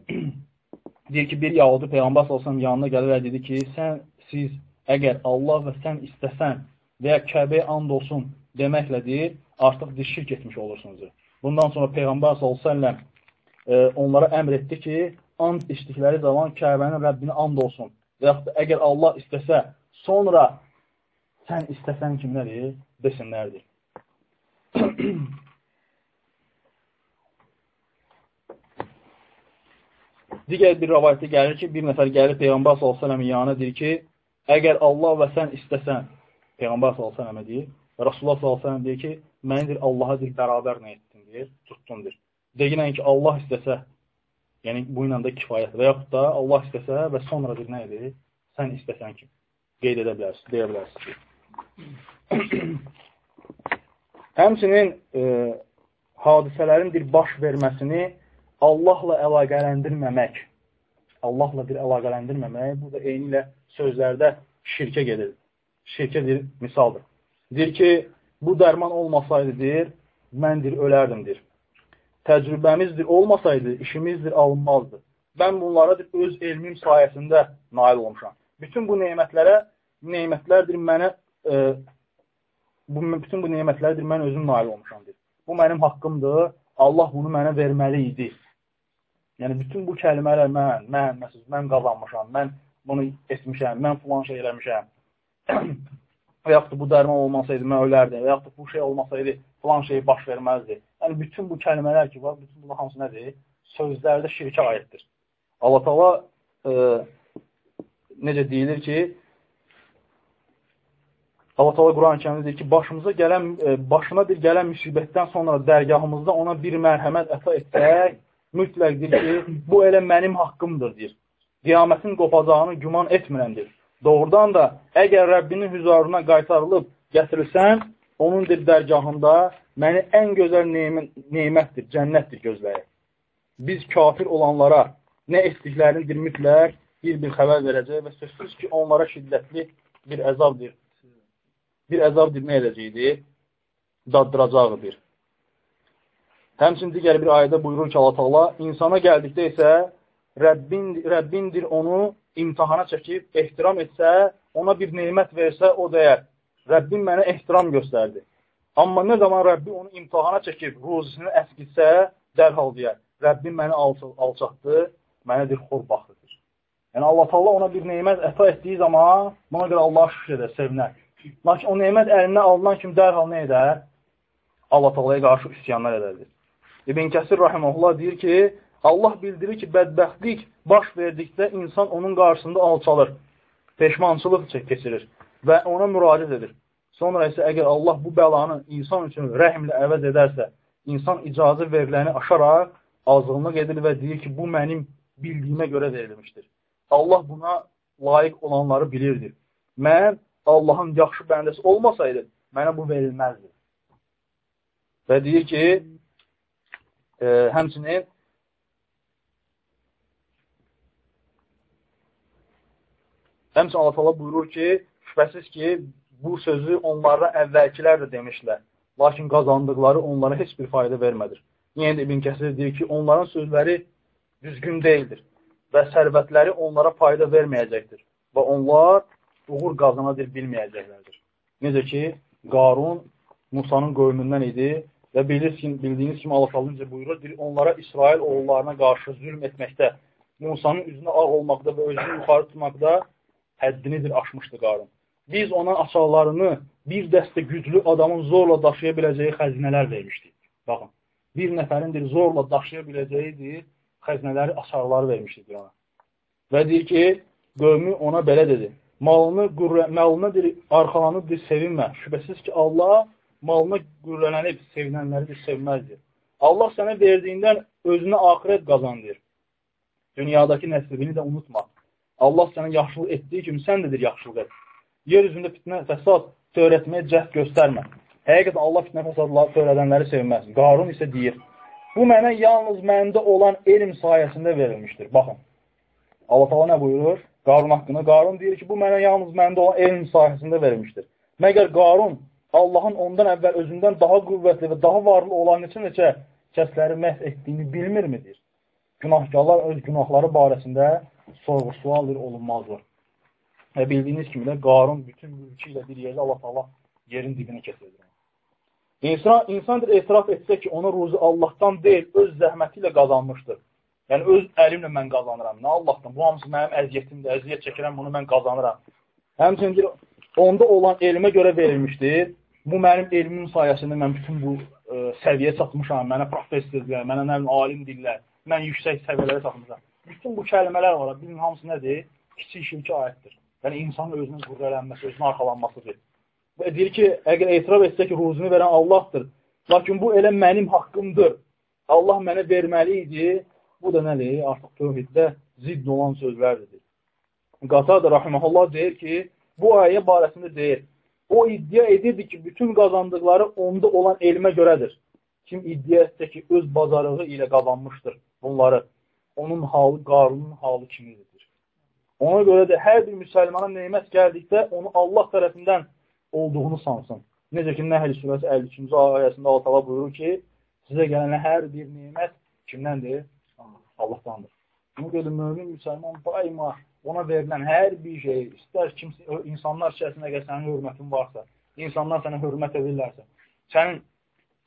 deyir ki, bir Yahudi Peyğəmbər salsam yanına gəlir və dedi ki, sən, siz əgər Allah və sən istəsən və ya Kəbəyə and olsun deməklə deyir, artıq bir şirk etmiş olursunuz. Bundan sonra Peyğəmbər salsam e, onlara əmr etdi ki, and içdikləri zaman Kəbənin Rəbbini and olsun. Və yaxud da əgər Allah istəsə, sonra sən istəsən kimlədir? Desinlərdir. Digər bir rəvayətdə gəlir ki, bir nəfər gəlir Peyğəmbər s.ə.v-in yanına deyir ki, əgər Allah və sən istəsən, Peyğəmbər s.ə.v deyir, Rasulullah s.ə.v deyir ki, məni deyir, Allaha deyir, bərabər nə etdin, deyir, tutdun, deyir. Deyilən ki, Allah istəsə, yəni bu ilə də kifayət və yaxud da Allah istəsə və sonra deyir, nə edir? Sən istəsən ki, qeyd edə bilərsin, deyə bilərsin. Həmçinin e, hadisələrin bir baş verməsini Allahla əlaqələndirməmək, Allahla bir əlaqələndirməmək, bu da eyni ilə sözlərdə şirkə gedir. Şirkə bir misaldır. Deyir ki, bu dərman olmasaydı, deyir, mən deyir, ölərdim, deyir. Təcrübəmizdir, olmasaydı, işimizdir, alınmazdı. Mən bunlara deyir, öz elmim sayəsində nail olmuşam. Bütün bu neymətlərə, neymətlərdir mənə, e, bu, bütün bu neymətlərdir mən özüm nail olmuşam, deyir. Bu mənim haqqımdır, Allah bunu mənə verməli idi. Yəni, bütün bu kəlmələr mən, mən, məsələn, mən qazanmışam, mən bunu etmişəm, mən filan şey eləmişəm. və yaxud bu dərman olmasaydı mən ölərdim, və yaxud bu şey olmasaydı filan şey baş verməzdi. Yəni, bütün bu kəlmələr ki var, bütün bunlar hamısı nədir? Sözlərdə şirkə aiddir. Allah Taala e, necə deyilir ki, Allah Taala Quran-Kərimdə deyir ki, başımıza gələn e, başına bir gələn müsibətdən sonra dərgahımızda ona bir mərhəmət əta etsək, mütləqdir ki, bu elə mənim haqqımdır, deyir. Qiyamətin qopacağını güman etmirəndir. Doğrudan da, əgər Rəbbinin hüzarına qaytarılıb gətirilsən, onun bir dərgahında məni ən gözəl neymətdir, cənnətdir gözləyir. Biz kafir olanlara nə etdiklərini mütləq bir-bir xəbər verəcək və sözsüz ki, onlara şiddətli bir əzabdır. Bir əzabdır nə edəcəkdir? Daddıracaqdır. Həmçin digər bir ayədə buyurur ki, Allah Taala insana gəldikdə isə Rəbbin Rəbbindir onu imtahana çəkib, ehtiram etsə, ona bir nemət versə, o dəyər. Rəbbim mənə ehtiram göstərdi. Amma nə zaman Rəbbi onu imtahana çəkib, ruzisini əskitsə, dərhal deyər. Rəbbim məni alçatdı, mənə bir xor baxırdır. Yəni, Allah Taala ona bir nemət əta etdiyi zaman, buna görə Allah şükür edər, sevinər. Lakin o nemət əlindən alınan kimi dərhal nə edər? Allah Taalaya qarşı üsyanlar edərdir. İbn Kəsir rahimehullah deyir ki, Allah bildirir ki, bədbəxtlik baş verdikdə insan onun qarşısında alçalır, peşmançılıq keçirir və ona müraciət edir. Sonra isə əgər Allah bu bəlanı insan üçün rəhmlə əvəz edərsə, insan icazə veriləni aşaraq azğınlıq edir və deyir ki, bu mənim bildiyimə görə verilmişdir. Allah buna layiq olanları bilirdir. Mən Allahın yaxşı bəndəsi olmasaydı, mənə bu verilməzdi. Və deyir ki, E, həmçinin həmçinin Allah Allah buyurur ki, şübhəsiz ki, bu sözü onlara əvvəlkilər də demişlər. Lakin qazandıqları onlara heç bir fayda vermədir. Yenə də İbn Kəsir deyir ki, onların sözləri düzgün deyildir və sərvətləri onlara fayda verməyəcəkdir və onlar uğur qazanadır bilməyəcəklərdir. Necə ki, Qarun Musanın qövmündən idi Və bilirsiniz, bildiyiniz kimi Allah Teala buyurur, onlara İsrail oğullarına qarşı zülm etməkdə, Musanın üzünə ağ olmaqda və özünü yuxarı tutmaqda həddinidir, aşmışdı qarın. Biz ona açarlarını bir dəstə güclü adamın zorla daşıya biləcəyi xəzinələr vermişdik. Baxın, bir nəfərindir zorla daşıya biləcəyidir, xəzinələri, açarları vermişdik ona. Və deyir ki, qövmü ona belə dedi, malını, malına deyir, arxalanıb deyir, sevinmə. Şübhəsiz ki, Allah malına qürrələnib sevinənləri də sevməzdir. Allah sənə verdiyindən özünə axirət qazandır. Dünyadakı nəsibini də unutma. Allah sənə yaxşılıq etdiyi kimi sən də bir yaxşılıq et. Yer üzündə fitnə, fəsad törətməyə cəhd göstərmə. Həqiqət Allah fitnə fəsadları törədənləri sevməz. Qarun isə deyir, bu mənə yalnız məndə olan elm sayəsində verilmişdir. Baxın, Allah Allah nə buyurur? Qarun haqqında. Qarun deyir ki, bu mənə yalnız məndə olan elm sayəsində verilmişdir. Məgər Qarun Allahın ondan əvvəl özündən daha qüvvətli və daha varlı olan neçə-neçə kəsləri məhv etdiyini bilmirmidir? Günahkarlar öz günahları barəsində sorğu-sualdır, olunmazdır. Və bildiyiniz kimi də Qarun bütün mülkü ilə bir yerdə Allah Allah yerin dibinə kesildir. İnsan, insan bir etiraf etsə ki, onun ruzu Allahdan deyil, öz zəhməti ilə qazanmışdır. Yəni, öz əlimlə mən qazanıram. Nə Allahdan? Bu hamısı mənim əziyyətimdir, əziyyət çəkirəm, bunu mən qazanıram. Həmçinin onda olan elmə görə verilmişdir bu mənim elmim sayəsində mən bütün bu ə, e, səviyyə çatmışam, mənə professor deyirlər, mənə nə alim deyirlər, mən yüksək səviyyələrə çatmışam. Bütün bu kəlmələr var, bilin hamısı nədir? Kiçik şirki ayətdir. Yəni, insanın özünün qürrələnməsi, özünün arxalanmasıdır. Və deyir ki, əgər etiraf etsə ki, ruzunu verən Allahdır, lakin bu elə mənim haqqımdır. Allah mənə verməli idi. Bu da nədir? Artıq tövhiddə zidd olan sözlərdir. Qatada rahiməhullah deyir ki, bu ayə barəsində deyir, O iddia edirdi ki, bütün qazandıqları onda olan elmə görədir. Kim iddia etsə ki, öz bazarlığı ilə qazanmışdır bunları. onun halı, qarunun halı kimidir. Ona görə də hər bir müsəlmana neymət gəldikdə onu Allah tərəfindən olduğunu sansın. Necə ki, Nəhl surəsi 52-ci ayəsində Allah təala buyurur ki, sizə gələn hər bir nemət kimdəndir? Allahdandır. Buna görə mömin müsəlman daima ona verilən hər bir şey, istər kimsə insanlar içərisində əgər sənin hörmətin varsa, insanlar sənə hörmət edirlərsə, sənin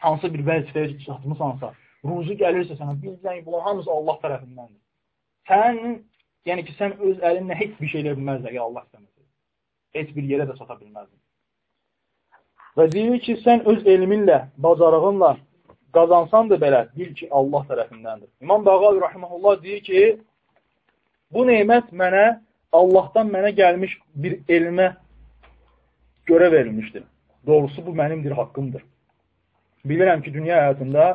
hansı bir vəzifəyə çatmısansa, ruzu gəlirsə sənə, bilsən ki, bunlar hamısı Allah tərəfindəndir. Sənin, yəni ki, sən öz əlinlə heç bir şey elə bilməzdir, əgər Allah istəməsə. Heç bir yerə də çata bilməzdin. Və deyir ki, sən öz elminlə, bacarığınla qazansan da belə, bil ki, Allah tərəfindəndir. İmam Bağavi Rahiməhullah deyir ki, bu neymət mənə, Allahdan mənə gəlmiş bir elmə görə verilmişdir. Doğrusu, bu mənimdir, haqqımdır. Bilirəm ki, dünya həyatında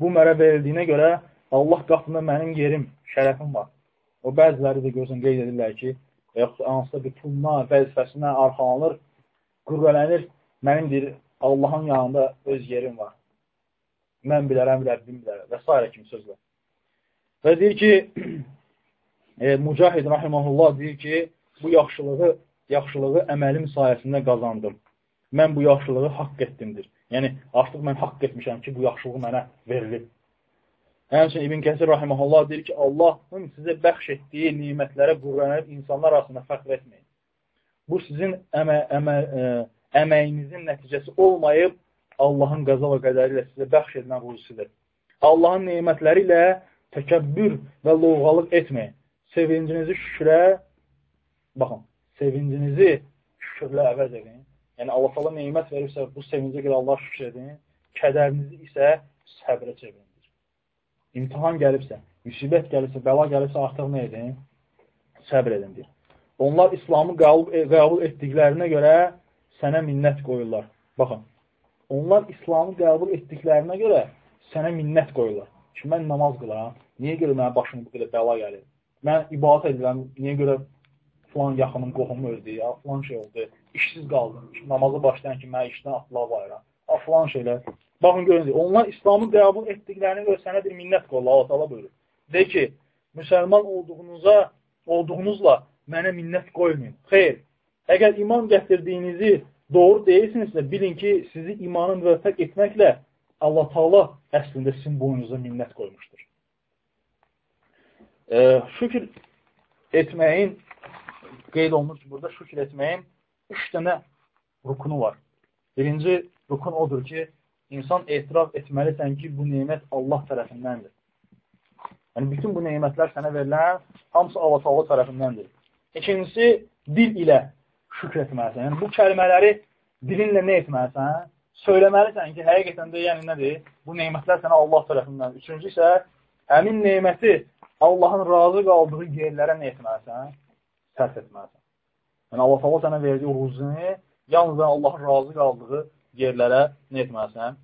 bu mənə verildiyinə görə Allah qatında mənim yerim, şərəfim var. O bəziləri də gözün qeyd edirlər ki, yaxud hansısa bir puluna, vəzifəsinə arxalanır, qürvələnir, mənim deyir, Allahın yanında öz yerim var. Mən bilərəm, Rəbbim bilər və s. kimi sözlər. Və deyir ki, e, Mücahid Rahiməhullah deyir ki, bu yaxşılığı, yaxşılığı əməlim sayəsində qazandım. Mən bu yaxşılığı haqq etdimdir. Yəni, artıq mən haqq etmişəm ki, bu yaxşılığı mənə verilib. Həmçin İbn Kəsir Rahiməhullah deyir ki, Allahın sizə bəxş etdiyi nimətlərə qurranıb insanlar arasında fəxr etməyin. Bu sizin əmə, əmə, ə, e, əməyinizin nəticəsi olmayıb, Allahın qəza və qədəri ilə sizə bəxş edilən ruzisidir. Allahın neymətləri ilə təkəbbür və lovğalıq etməyin. Sevincinizi şükrə, baxın, sevincinizi şükrlə əvəz edin. Yəni, Allah Allah neymət veribsə, bu sevincə görə Allah şükür edin. Kədərinizi isə səbrə çevirindir. İmtihan gəlibsə, müsibət gəlibsə, bəla gəlibsə, artıq nə edin? Səbr edindir. Onlar İslamı qəbul etdiklərinə görə sənə minnət qoyurlar. Baxın, onlar İslamı qəbul etdiklərinə görə sənə minnət qoyurlar. Ki, mən namaz qılaram, niyə görə mənə başım bu qədər bəla gəlir? Mən ibadət edirəm, niyə görə filan yaxınım, qohumu öldü, ya filan şey oldu, işsiz qaldım, namazı başlayan ki, mənə işdən atla bayram, a, filan şeylər. Baxın, görün, onlar İslamı qəbul etdiklərinə görə sənə bir minnət qoyurlar, Allah Allah buyurur. De ki, müsəlman olduğunuza, olduğunuzla mənə minnət qoymayın. Xeyr, Əgər iman gətirdiyinizi doğru deyilsinizsə, bilin ki, sizi imanı müvəffəq etməklə Allah Taala əslində sizin boynunuza minnət qoymuşdur. E, şükür etməyin qeyd olunur ki, burada şükür etməyin üç dənə rukunu var. Birinci rukun odur ki, insan etiraf etməlisən ki, bu neymət Allah tərəfindəndir. Yəni, bütün bu neymətlər sənə verilən hamısı Allah Taala tərəfindəndir. İkincisi, dil ilə şükr etməlisən. Yəni, bu kəlmələri dilinlə nə etməlisən? Söyləməlisən ki, həqiqətən də yəni nədir? Bu neymətlər sənə Allah tərəfindən. Üçüncü isə həmin neyməti Allahın razı qaldığı yerlərə nə etməlisən? Sərf etməlisən. Yəni, Allah Allah sənə verdiyi ruzunu yalnız Allahın razı qaldığı yerlərə nə etməlisən?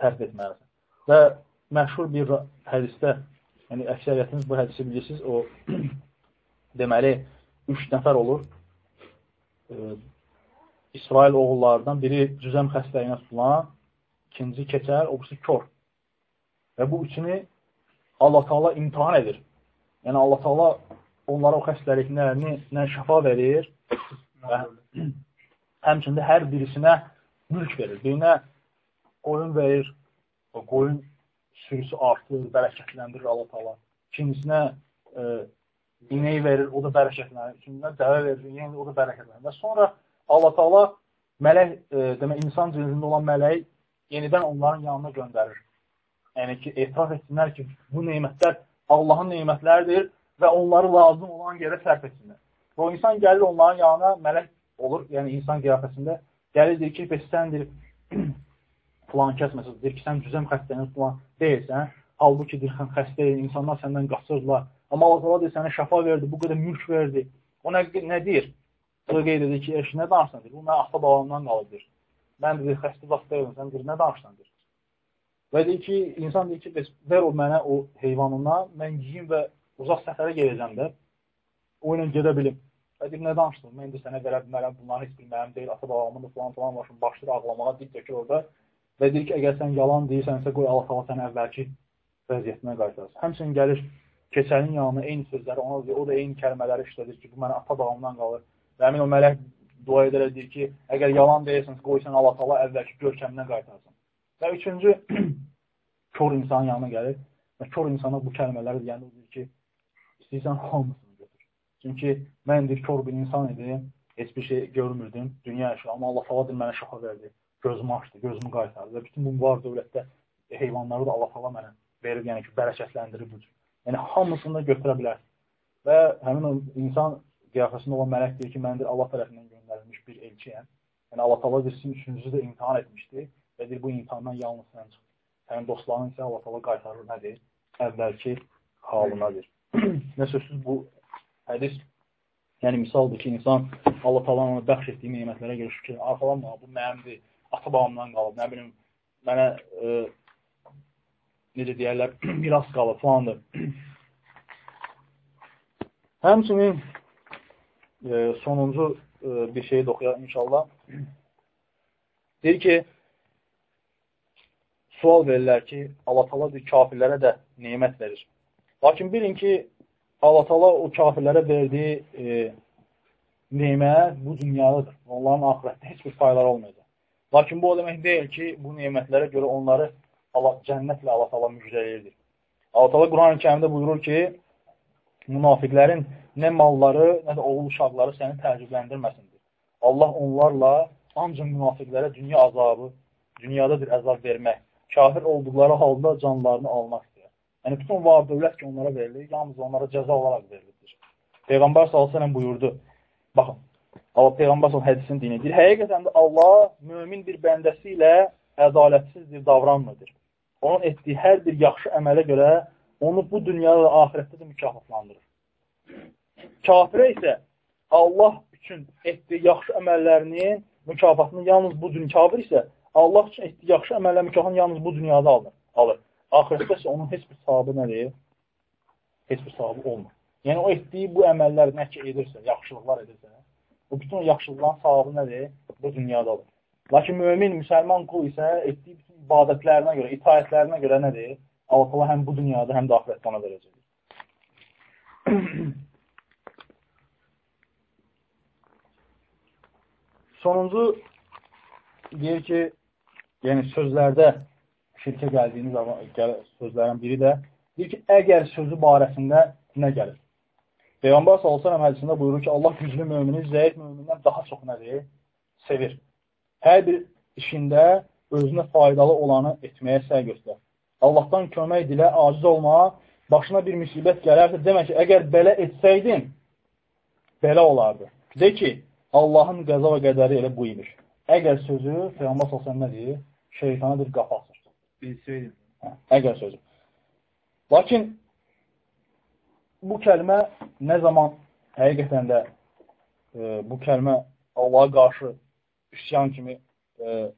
Sərf etməlisən. Və məşhur bir hədisdə, yəni əksəriyyətiniz bu hədisi bilirsiniz, o deməli, üç nəfər olur. İsrail oğullardan biri cüzəm xəstəliyinə tutulan, ikinci keçər, o birisi kör. Və bu üçünü Allah Taala imtihan edir. Yəni Allah Taala onlara o xəstəliklərini şəfa verir və həmçində hər birisinə mülk verir. Birinə qoyun verir, o qoyun sürüsü artır, bərəkətləndirir Allah Taala. İkincisinə e, inəyi verir, o da bərəkətlənir. Üçüncüdən dəvə verir, yenə o da bərəkətlənir. Və sonra Allah Taala mələk, e, demək insan cinsində olan mələyi yenidən onların yanına göndərir. Yəni ki, etiraf etsinlər ki, bu nemətlər Allahın nemətləridir və onları lazım olan yerə sərf etsinlər. Və o insan gəlir onların yanına, mələk olur, yəni insan qiyafəsində gəlir deyir ki, səndir filan kəs məsələn, deyir ki, sən cüzəm xəstəliyini filan deyilsən, halbuki deyir, xəstə insanlar səndən qaçırlar, Amma Allah Taala deyir, sənə şəfa verdi, bu qədər mülk verdi. O nə, nə deyir? O qeyd edir ki, eş, nə danışsan deyir? Bu mən ata babamdan qalıbdır. Mən deyir, xəstə vaxt deyiləm, sən deyir, nə danışsan deyir. Və deyir ki, insan deyir ki, ver o mənə o heyvanından, mən yiyim və uzaq səfərə gedəcəm də, o ilə gedə bilim. Və deyir, nə danışdın? Mən indi sənə verə bilmərəm, bunları heç bilmərəm deyil, ata babamın da falan falan başım, başlayır ağlamağa, dil tökür orada. Və deyir ki, əgər sən yalan deyirsənsə, qoy Allah Allah səni əvvəlki vəziyyətinə qaytarsın. Həmçinin gəlir keçəlin yanına eyni sözləri ona deyir, o da eyni kəlmələri işlədir ki, bu mənə ata bağımdan qalır. Və həmin o mələk dua edərək deyir ki, əgər yalan deyirsiniz, qoysan Allah Allah əvvəlki görkəminə qaytarsın. Və üçüncü, kör insanın yanına gəlir və kör insana bu kəlmələri deyəndə deyir ki, istəyirsən hamısını götür. Çünki mən deyir, kör bir insan idim, heç bir şey görmürdüm, dünya yaşa, amma Allah Allah deyir, mənə şaha verdi, gözümü açdı, gözümü qaytardı və bütün bu var dövlətdə heyvanları da Allah Allah mənə verir, yəni ki, bərəkətləndirir bu cür. Yəni, hamısını da götürə bilər. Və həmin o insan qiyafəsində olan mələk deyir ki, məndir Allah tərəfindən göndərilmiş bir elçiyəm. Yəni, Allah tala sizin üçüncüsü də imtihan etmişdi və deyir, bu imtihandan yalnız sən çıxdı. Sənin dostların isə Allah tala qaytarır nədir? Əvvəlki halınadır. Nə sözsüz bu hədis yəni misaldır ki, insan Allah tala ona bəxş etdiyi nemətlərə görə şükür, arxalanma, bu mənimdir, ata babamdan qalıb, nə bilim, mənə e, necə deyərlər, miras qalır, falandır. Həmçinin e, sonuncu e, bir şeyi də oxuyaq inşallah. Deyir ki, sual verirlər ki, Allah tala kafirlərə də neymət verir. Lakin bilin ki, Allah tala o kafirlərə verdiyi e, neymət bu dünyadadır. Onların ahirətdə heç bir faydaları olmayacaq. Lakin bu o demək deyil ki, bu neymətlərə görə onları Allah cənnətlə Allah təala müjdələyirdir. Allah təala Quran-ı Kərimdə buyurur ki, münafiqlərin nə malları, nə də oğul uşaqları səni təəccübləndirməsindir. Allah onlarla ancaq münafiqlərə dünya azabı, dünyada bir əzab vermək, kafir olduqları halda canlarını almaq istəyir. Yəni, bütün var dövlət ki, onlara verilir, yalnız onlara cəza olaraq verilir. Peyğəmbər s.ə.v buyurdu, baxın, Allah Peyğəmbər s.ə.v hədisini dinləyir. Həqiqətən də Allah mömin bir bəndəsi ilə ədalətsizdir, davranmıdır onun etdiyi hər bir yaxşı əmələ görə onu bu dünyada və ahirətdə də mükafatlandırır. Kafirə isə Allah üçün etdiyi yaxşı əməllərinin mükafatını yalnız bu dünya kafir isə Allah üçün etdiyi yaxşı əməllər mükafatını yalnız bu dünyada alır. alır. Ahirətdə isə onun heç bir savabı nədir? Heç bir savabı olmur. Yəni, o etdiyi bu əməllər nə ki edirsə, yaxşılıqlar edirsə, o bütün o yaxşılıqların savabı nədir? Bu dünyada alır. Lakin mümin, müsəlman qul isə etdiyi bütün ibadətlərinə görə, itayətlərinə görə nədir? Allah həm bu dünyada, həm də ahirətdə ona verəcək. Sonuncu deyir ki, yəni sözlərdə şirkə gəldiyiniz gəl, sözlərin biri də deyir ki, əgər sözü barəsində nə gəlir? Peyğəmbər sallallahu əleyhi hədisində buyurur ki, Allah güclü mömini zəif mömindən daha çox nədir? Sevir. Hər bir işində özünə faydalı olanı etməyə səy göstər. Allahdan kömək dilə, aciz olma, başına bir müsibət gələrsə, demək ki, əgər belə etsəydin, belə olardı. De ki, Allahın qəza və qədəri elə bu imiş. Əgər sözü, Peyğəmbər salsan nə deyir? Şeytana bir qapı açır. Bilsəydin. Hə, əgər sözü. Lakin bu kəlmə nə zaman həqiqətən də e, bu kəlmə Allaha qarşı üsyan kimi e,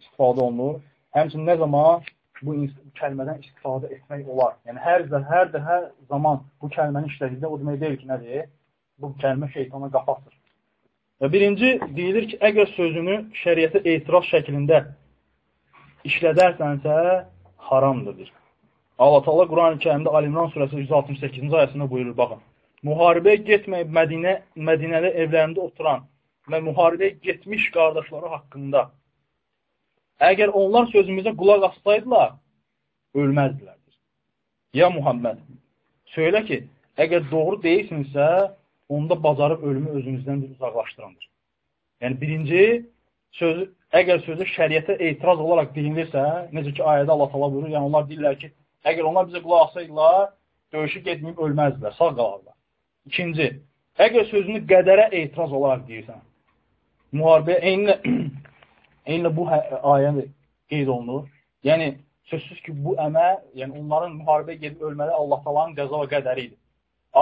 istifadə olunur. Həmçinin nə zaman bu kəlmədən istifadə etmək olar. Yəni, hər, hər də hər zaman bu kəlməni işlədikdə o demək deyil ki, nədir? Bu kəlmə şeytana qapatsır. Və birinci deyilir ki, əgər sözünü şəriyyətə etiraz şəklində işlədərsənsə, haramdır. Allah Teala Quran-ı Kərimdə Alimran surəsi 168-ci ayəsində buyurur, baxın. Müharibəyə getməyib Mədinə, Mədinədə evlərində oturan və müharibəyə getmiş qardaşları haqqında Əgər onlar sözümüzə qulaq assaydılar, ölməzdilərdir. Ya Muhammed, söylə ki, əgər doğru deyilsinizsə, onda bacarıb ölümü özünüzdən uzaqlaşdırandır. Yəni, birinci, sözü, əgər sözü şəriətə etiraz olaraq deyilirsə, necə ki, ayədə Allah tala buyurur, yəni onlar deyirlər ki, əgər onlar bizə qulaq assaydılar, döyüşü getməyib ölməzdilər, sağ qalarlar. İkinci, əgər sözünü qədərə etiraz olaraq deyirsən, müharibəyə eyni Eyni bu hə, ayə qeyd olunur. Yəni, sözsüz ki, bu əməl, yəni onların müharibəyə gedib ölməli Allah talanın qəza və qədəri idi.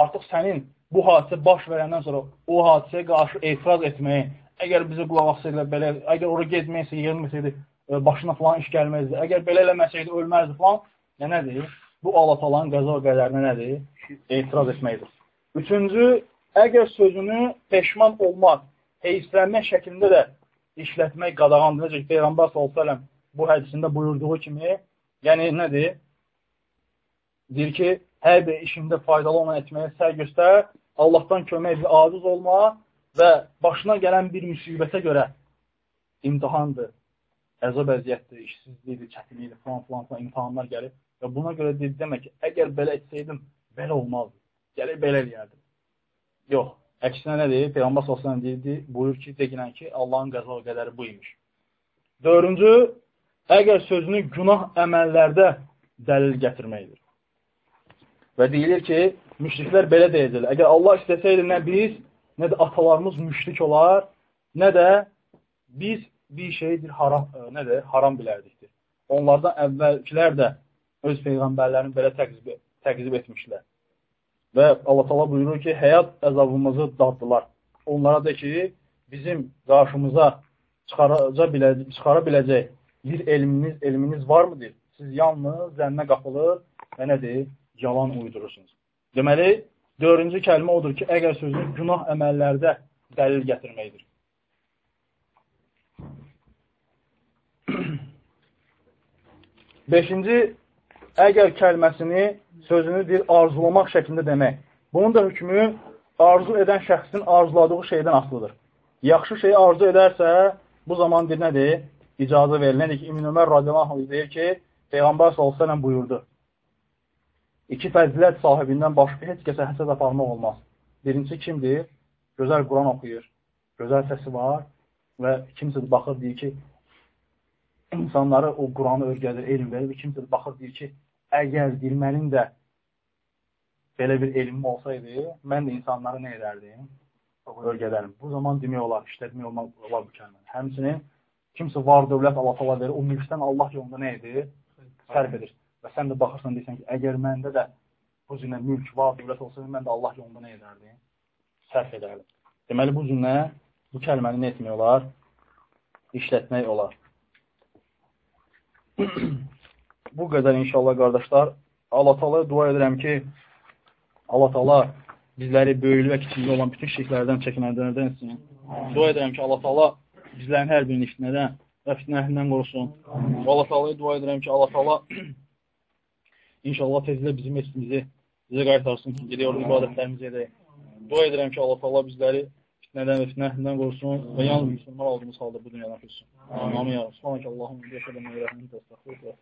Artıq sənin bu hadisə baş verəndən sonra o hadisəyə qarşı etiraz etməyi, əgər bizə qulaq asaydı, belə, əgər ora getməyəsə, gəlməsəydi, e, başına falan iş gəlməzdi, əgər belə eləməsəydi, ölməzdi falan, nə nədir? Bu Allah talanın qəza və qədərinə nədir? Etiraz etməkdir. Üçüncü, əgər sözünü peşman olmaq, heyslənmək şəklində də işlətmək qadağandır. Necə ki, Peyğəmbər s.ə.v bu hədisində buyurduğu kimi, yəni nədir? Deyir ki, hər bir işində faydalı olan etməyə səy göstər, Allahdan kömək bir aciz olma və başına gələn bir müsibətə görə imtihandır, əzab əziyyətdir, işsizlikdir, çətinlikdir, falan, falan, falan imtihanlar gəlib və buna görə deyir, demək ki, əgər belə etsəydim, belə olmazdı, gəlir belə eləyərdim. Yox, əksinə nədir? Peyğəmbər s.ə.v deyildi, buyur ki, deginən ki, Allahın qəza qədəri bu imiş. Dördüncü, əgər sözünü günah əməllərdə dəlil gətirməkdir. Və deyilir ki, müşriklər belə deyəcəklər. Əgər Allah istəsəydi nə biz, nə də atalarımız müşrik olar, nə də biz bir şeydir haram, e, nədir, haram bilərdikdir. Onlardan əvvəlkilər də öz peyğəmbərlərini belə təqzib, təqzib etmişlər. Və Allah təala buyurur ki, həyat əzabımızı daddılar. Onlara da ki, bizim qarşımıza çıxara biləcək, çıxara biləcək bir elminiz, elminiz varmıdır? Siz yalnız zənnə qapılır və nədir? Yalan uydurursunuz. Deməli, dördüncü kəlmə odur ki, əgər sözünü günah əməllərdə dəlil gətirməkdir. Beşinci, əgər kəlməsini, sözünü bir arzulamaq şəklində demək. Bunun da hükmü arzu edən şəxsin arzuladığı şeydən asılıdır. Yaxşı şeyi arzu edərsə, bu zaman bir nədir? İcazə verilir. Ki, İmin Ömər radiyallahu deyir ki, Peyğəmbər s.ə.v buyurdu. İki fəzilət sahibindən başqa heç kəsə həsəd aparmaq olmaz. Birincisi kimdir? Gözəl Quran oxuyur, gözəl səsi var və kimsə baxır deyir ki, insanları o Quranı örgədir, elm verir. Kimsə baxır deyir ki, əgər dilmənin də belə bir elmim olsaydı, mən də insanları nə edərdim? Örgədərim. Bu zaman demək olar, işlətmək olmaz, olar bu kəlməni. Həmçinin kimsə var dövlət Allah Allah verir, o mülkdən Allah yolunda nə edir? Sərf edir. Və sən də baxırsan, deyirsən ki, əgər məndə də bu cünə mülk, var, dövlət olsaydı, mən də Allah yolunda nə edərdim? Sərf edərdim. Deməli, bu cünə, bu kəlməni nə etmək olar? İşlətmək olar. bu qədər inşallah, qardaşlar. Allah talaya dua edirəm ki, Allah tala bizləri böyülü və kiçikli olan bütün şirklərdən çəkinənlərdən etsin. Dua edirəm ki, Allah tala bizlərin hər birini fitnədən və fitnə əhlindən qorusun. Allah talaya dua edirəm ki, Allah tala İnşallah tezlə bizim mescidimizi bizə qaytarsın ki, gedək orada ibadətlərimizi edək. Dua edirəm ki, Allah Allah bizləri fitnədən və fitnəhlindən qorusun və yalnız müsəlman olduğumuz halda bu dünyadan köçsün. Amin. Amin. Subhanək Allahım, bir yaşadan meyrəhmin təstəxdir.